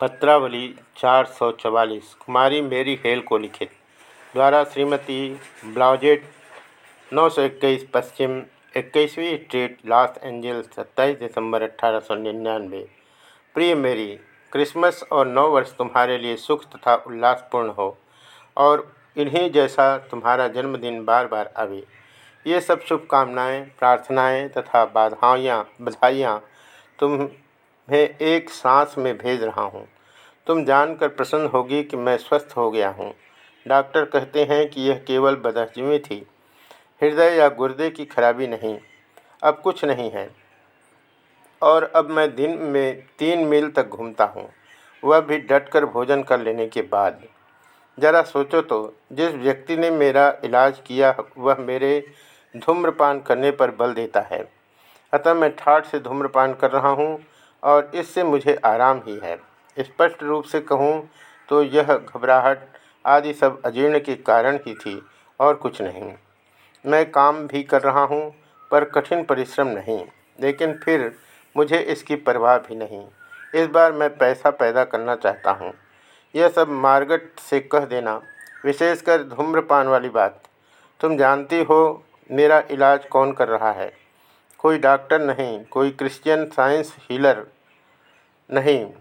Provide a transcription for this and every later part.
पत्रावली चार सौ चवालीस, कुमारी मेरी हेल को लिखित द्वारा श्रीमती ब्लाउजेट, नौ सौ इक्कीस, पश्चिम, इक्कीसवीं स्ट्रीट, लॉस एंजल्स, सत्ताईस दिसंबर अट्ठारह सौ निन्यानवे। प्रिय मेरी, क्रिसमस और नौ वर्ष तुम्हारे लिए सुख तथा उल्लासपूर्ण हो और इन्हीं जैसा तुम्हारा जन्मदिन बार बार आवे। ये सब शुभकामनाएँ, प्रार्थनाएँ तथा बाधाइयाँ बधाइयाँ तुम्हें एक सांस में भेज रहा हूँ। तुम जानकर प्रसन्न होगी कि मैं स्वस्थ हो गया हूँ। डॉक्टर कहते हैं कि यह केवल बदहजमी थी। हृदय या गुर्दे की खराबी नहीं। अब कुछ नहीं है। और अब मैं दिन में तीन मील तक घूमता हूँ। वह भी डटकर भोजन कर लेने के बाद। ज़रा सोचो तो जिस व्यक्ति ने मेरा इलाज किया, वह मेरे धूम्रपान करने पर बल देता है। अतः मैं ठाठ से धूम्रपान कर रहा हूँ। और इससे मुझे आराम ही है। स्पष्ट रूप से कहूँ तो यह घबराहट आदि सब अजीर्ण के कारण ही थी और कुछ नहीं। मैं काम भी कर रहा हूँ, पर कठिन परिश्रम नहीं, लेकिन फिर मुझे इसकी परवाह भी नहीं। इस बार मैं पैसा पैदा करना चाहता हूँ। यह सब मार्गट से कह देना, विशेषकर धूम्रपान वाली बात। तुम जानती हो मेरा इलाज कौन कर रहा है? कोई डॉक्टर नहीं, कोई क्रिश्चियन साइंस हीलर नहीं,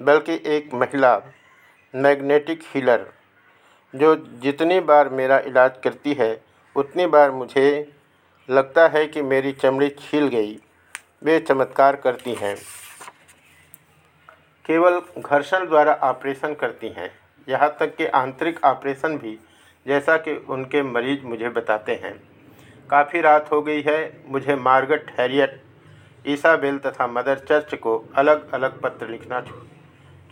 बल्कि एक महिला मैग्नेटिक हीलर, जो जितनी बार मेरा इलाज करती है, उतनी बार मुझे लगता है कि मेरी चमड़ी छील गई। वे चमत्कार करती हैं। केवल घर्षण द्वारा ऑपरेशन करती हैं। यहाँ तक कि आंतरिक ऑपरेशन भी, जैसा कि उनके मरीज़ मुझे बताते हैं। काफ़ी रात हो गई है, मुझे मार्गट हैरियट ईसाबेल तथा मदर चर्च को अलग अलग पत्र लिखना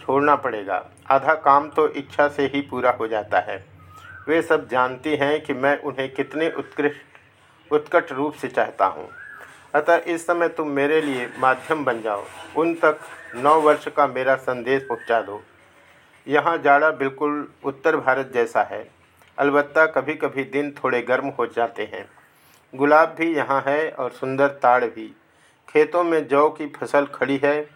छोड़ना पड़ेगा। आधा काम तो इच्छा से ही पूरा हो जाता है। वे सब जानती हैं कि मैं उन्हें कितने उत्कृष्ट, उत्कट रूप से चाहता हूँ। अतः इस समय तुम मेरे लिए माध्यम बन जाओ। उन तक नौ वर्ष का मेरा संदेश पहुँचा दो। यहाँ जाड़ा बिल्कुल उत्तर भारत जैसा है। अलबत्ता कभी कभी दिन थोड़े गर्म हो जाते हैं। गुलाब भी यहाँ है और सुंदर ताड़ भी। खेतों में जौ की फ़सल खड़ी है।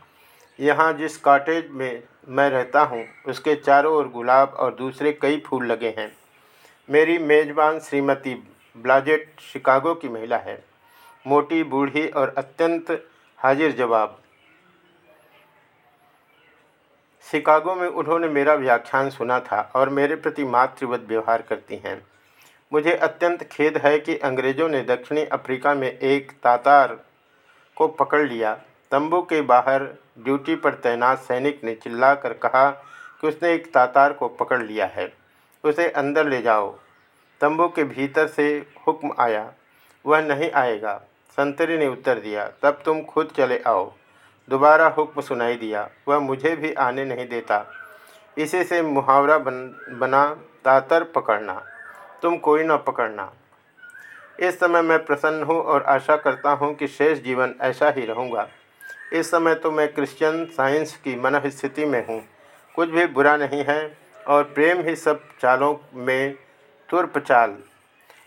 यहाँ जिस कॉटेज में मैं रहता हूँ, उसके चारों ओर गुलाब और दूसरे कई फूल लगे हैं। मेरी मेज़बान श्रीमती ब्लाजेट शिकागो की महिला है। मोटी, बूढ़ी और अत्यंत हाजिर जवाब। शिकागो में उन्होंने मेरा व्याख्यान सुना था और मेरे प्रति मातृवत व्यवहार करती हैं। मुझे अत्यंत खेद है कि अंग्रेज़ों ने दक्षिणी अफ्रीका में एक तातार को पकड़ लिया। तंबू के बाहर ड्यूटी पर तैनात सैनिक ने चिल्लाकर कहा कि उसने एक तातार को पकड़ लिया है। उसे अंदर ले जाओ। तंबू के भीतर से हुक्म आया। वह नहीं आएगा। संतरी ने उत्तर दिया, तब तुम खुद चले आओ। दोबारा हुक्म सुनाई दिया। वह मुझे भी आने नहीं देता। इसी से मुहावरा बन, बना तातर पकड़ना। तुम कोई न पकड़ना। इस समय मैं प्रसन्न हूँ और आशा करता हूँ कि शेष जीवन ऐसा ही रहूँगा। इस समय तो मैं क्रिश्चियन साइंस की मन स्थिति में हूँ। कुछ भी बुरा नहीं है और प्रेम ही सब चालों में तुर्प चाल।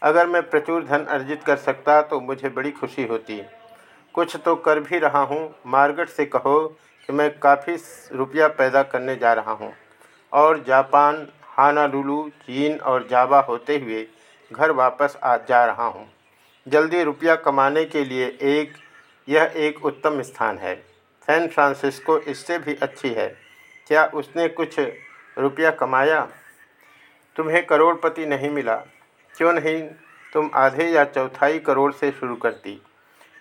अगर मैं प्रचुर धन अर्जित कर सकता तो मुझे बड़ी खुशी होती। कुछ तो कर भी रहा हूँ। मार्गट से कहो कि मैं काफ़ी रुपया पैदा करने जा रहा हूँ। और जापान हानालुलु, चीन और जावा होते हुए घर वापस आ जा रहा हूँ। जल्दी रुपया कमाने के लिए एक, यह एक उत्तम स्थान है। सैन फ्रांसिस्को इससे भी अच्छी है। क्या उसने कुछ रुपया कमाया? तुम्हें करोड़पति नहीं मिला। क्यों नहीं? तुम आधे या चौथाई करोड़ से शुरू करती।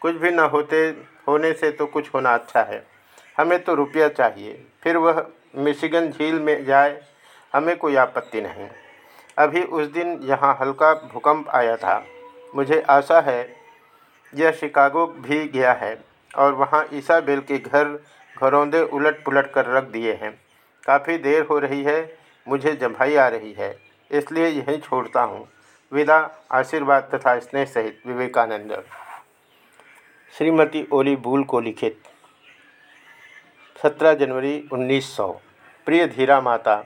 कुछ भी न होते, होने से तो कुछ होना अच्छा है। हमें तो रुपया चाहिए। फिर वह मिशिगन झील में जाए। हमें कोई आपत्ति नहीं। अभी उस दिन यहाँ हल्का भूकंप आया था। मुझे आशा है, यह शिकागो भी गया है और वहाँ ईसाबेल के घर घरौंदे उलट पुलट कर रख दिए हैं। काफ़ी देर हो रही है, मुझे जम्भाई आ रही है, इसलिए यहीं छोड़ता हूँ। विदा, आशीर्वाद तथा स्नेह सहित, विवेकानंद। श्रीमती ओली बूल को लिखित। 17 जनवरी 1900 प्रिय धीरा माता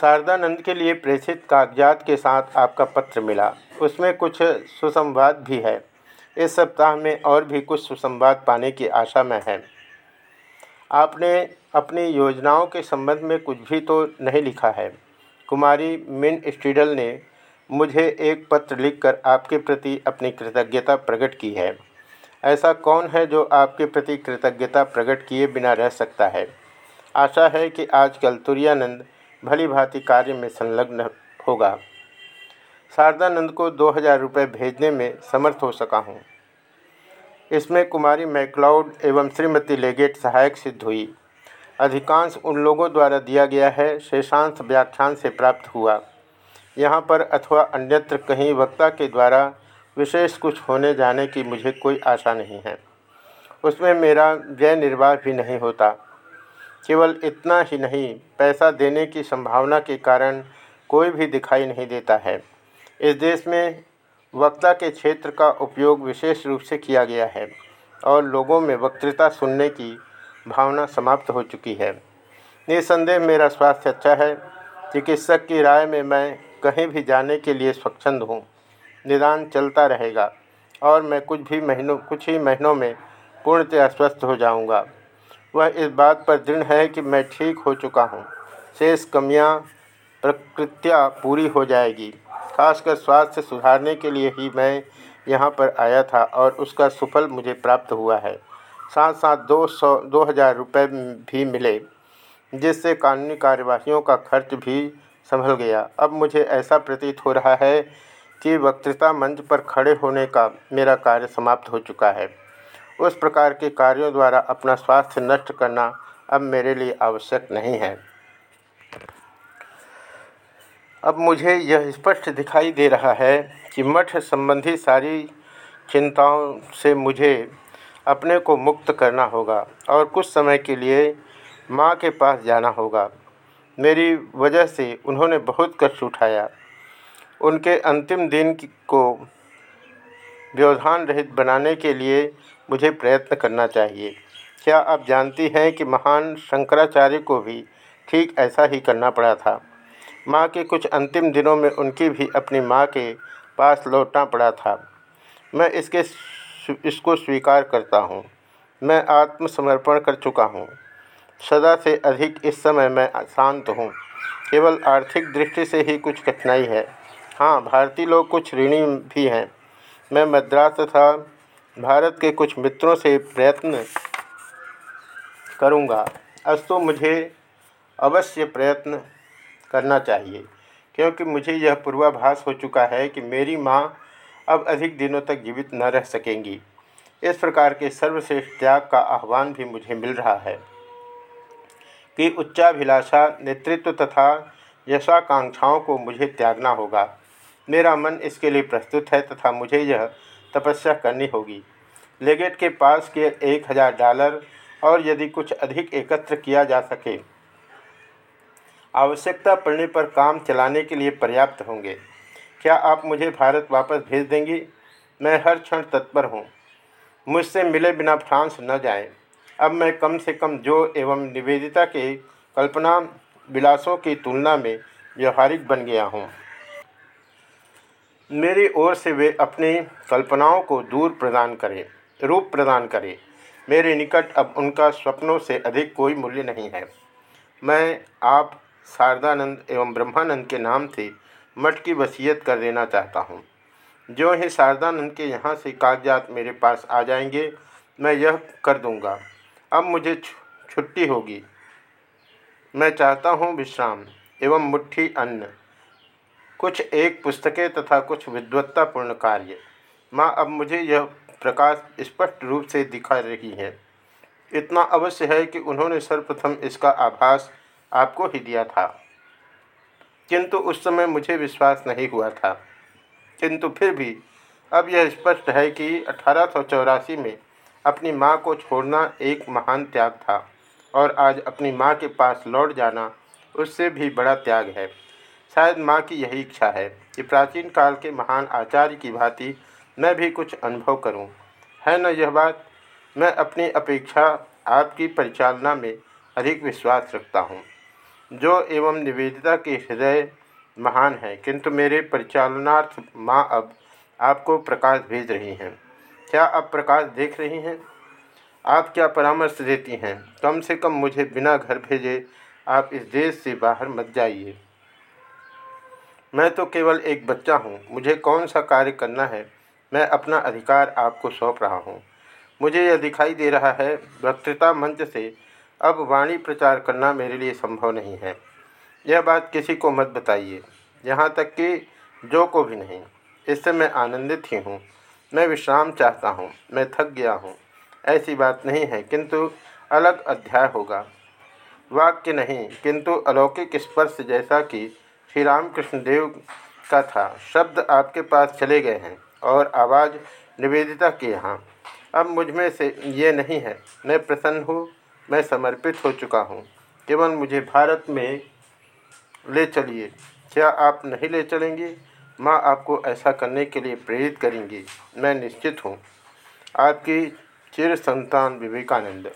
शारदानंद के लिए प्रेषित कागजात के साथ आपका पत्र मिला। उसमें कुछ सुसंवाद भी है। इस सप्ताह में और भी कुछ सुसंवाद पाने की आशा में है। आपने अपनी योजनाओं के संबंध में कुछ भी तो नहीं लिखा है। कुमारी मिन स्टीडल ने मुझे एक पत्र लिखकर आपके प्रति अपनी कृतज्ञता प्रकट की है। ऐसा कौन है जो आपके प्रति कृतज्ञता प्रकट किए बिना रह सकता है? आशा है कि आजकल तुरानंद भली भांति कार्य में संलग्न होगा। शारदानंद को दो हज़ार रुपये भेजने में समर्थ हो सका हूँ। इसमें कुमारी मैकलाउड एवं श्रीमती लेगेट सहायक सिद्ध हुई। अधिकांश उन लोगों द्वारा दिया गया है शेषांश व्याख्यान से प्राप्त हुआ। यहाँ पर अथवा अन्यत्र कहीं वक्ता के द्वारा विशेष कुछ होने जाने की मुझे कोई आशा नहीं है। उसमें मेरा व्यय निर्वाह भी नहीं होता। केवल इतना ही नहीं, पैसा देने की संभावना के कारण कोई भी दिखाई नहीं देता है। इस देश में वक्ता के क्षेत्र का उपयोग विशेष रूप से किया गया है और लोगों में वक्तृता सुनने की भावना समाप्त हो चुकी है। निसंदेह मेरा स्वास्थ्य अच्छा है, चिकित्सक की राय में मैं कहीं भी जाने के लिए स्वच्छंद हूँ। निदान चलता रहेगा और मैं कुछ भी महीनों, कुछ ही महीनों में पूर्णतः स्वस्थ हो जाऊँगा। वह इस बात पर दृढ़ है कि मैं ठीक हो चुका हूँ। शेष कमियाँ प्रकृत्या पूरी हो जाएगी। खासकर स्वास्थ्य सुधारने के लिए ही मैं यहाँ पर आया था और उसका सुफल मुझे प्राप्त हुआ है। साथ साथ दो सौ, दो हज़ार रुपये भी मिले, जिससे कानूनी कार्यवाहियों का खर्च भी संभल गया। अब मुझे ऐसा प्रतीत हो रहा है कि वक्तृता मंच पर खड़े होने का मेरा कार्य समाप्त हो चुका है। उस प्रकार के कार्यों द्वारा अपना स्वास्थ्य नष्ट करना अब मेरे लिए आवश्यक नहीं है। अब मुझे यह स्पष्ट दिखाई दे रहा है कि मठ संबंधी सारी चिंताओं से मुझे अपने को मुक्त करना होगा और कुछ समय के लिए माँ के पास जाना होगा। मेरी वजह से उन्होंने बहुत कष्ट उठाया। उनके अंतिम दिन को व्यवधान रहित बनाने के लिए मुझे प्रयत्न करना चाहिए। क्या आप जानती हैं कि महान शंकराचार्य को भी ठीक ऐसा ही करना पड़ा था? माँ के कुछ अंतिम दिनों में उनकी भी अपनी माँ के पास लौटना पड़ा था। मैं इसके इसको स्वीकार करता हूँ। मैं आत्मसमर्पण कर चुका हूँ। सदा से अधिक इस समय मैं शांत हूँ। केवल आर्थिक दृष्टि से ही कुछ कठिनाई है। हाँ भारतीय लोग कुछ ऋणी भी हैं। मैं मद्रास तथा भारत के कुछ मित्रों से प्रयत्न करूँगा। अस्तु मुझे अवश्य प्रयत्न करना चाहिए, क्योंकि मुझे यह पूर्वाभास हो चुका है कि मेरी माँ अब अधिक दिनों तक जीवित न रह सकेंगी। इस प्रकार के सर्वश्रेष्ठ त्याग का आह्वान भी मुझे मिल रहा है कि उच्चाभिलाषा, नेतृत्व तथा यशाकांक्षाओं को मुझे त्यागना होगा। मेरा मन इसके लिए प्रस्तुत है तथा मुझे यह तपस्या करनी होगी। लेगेट के पास के एक हज़ार डॉलर और यदि कुछ अधिक एकत्र किया जा सके, आवश्यकता पड़ने पर काम चलाने के लिए पर्याप्त होंगे। क्या आप मुझे भारत वापस भेज देंगी? मैं हर क्षण तत्पर हूँ। मुझसे मिले बिना फ्रांस न जाएँ। अब मैं कम से कम जो एवं निवेदिता के कल्पना विलासों की तुलना में व्यवहारिक बन गया हूँ। मेरी ओर से वे अपनी कल्पनाओं को दूर प्रदान करें, रूप प्रदान करें। मेरे निकट अब उनका स्वप्नों से अधिक कोई मूल्य नहीं है। मैं आप शारदानंद एवं ब्रह्मानंद के नाम से मठ की वसीयत कर देना चाहता हूँ। जो ही शारदानंद के यहाँ से कागजात मेरे पास आ जाएँगे, मैं यह कर दूँगा। अब मुझे छुट्टी होगी। मैं चाहता हूँ विश्राम एवं मुट्ठी अन्न। कुछ एक पुस्तकें तथा कुछ विद्वत्तापूर्ण कार्य। माँ, अब मुझे यह प्रकाश स्पष्ट रूप से दिखा रही है। इतना अवश्य है कि उन्होंने सर्वप्रथम इसका आभास आपको ही दिया था। किंतु उस समय मुझे विश्वास नहीं हुआ था। किंतु फिर भी अब यह स्पष्ट है कि अठारह सौ चौरासी में अपनी माँ को छोड़ना एक महान त्याग था और आज अपनी माँ के पास लौट जाना उससे भी बड़ा त्याग है। शायद माँ की यही इच्छा है कि प्राचीन काल के महान आचार्य की भांति मैं भी कुछ अनुभव करूँ। है न यह बात? मैं अपनी अपेक्षा आपकी परिचालना में अधिक विश्वास रखता हूँ। जो एवं निवेदिता के हृदय महान है, किंतु मेरे परिचालनार्थ माँ अब आपको प्रकाश भेज रही हैं। क्या आप प्रकाश देख रही हैं? आप क्या परामर्श देती हैं? कम से कम मुझे बिना घर भेजे आप इस देश से बाहर मत जाइए। मैं तो केवल एक बच्चा हूँ। मुझे कौन सा कार्य करना है? मैं अपना अधिकार आपको सौंप रहा हूँ। मुझे यह दिखाई दे रहा है वक्तृता मंच से, अब वाणी प्रचार करना मेरे लिए संभव नहीं है। यह बात किसी को मत बताइए, यहाँ तक कि जो को भी नहीं। इससे मैं आनंदित ही हूँ। मैं विश्राम चाहता हूँ। मैं थक गया हूँ। ऐसी बात नहीं है, किंतु अलग अध्याय होगा। वाक्य नहीं, किंतु अलौकिक स्पर्श जैसा कि श्री रामकृष्ण देव का था। शब्द आपके पास चले गए हैं और आवाज़ निवेदिता के यहाँ। अब मुझमें से ये नहीं है। मैं प्रसन्न हूँ, मैं समर्पित हो चुका हूँ। केवल मुझे भारत में ले चलिए। क्या आप नहीं ले चलेंगे? माँ आपको ऐसा करने के लिए प्रेरित करेंगी। मैं निश्चित हूँ। आपकी चिर संतान विवेकानंद।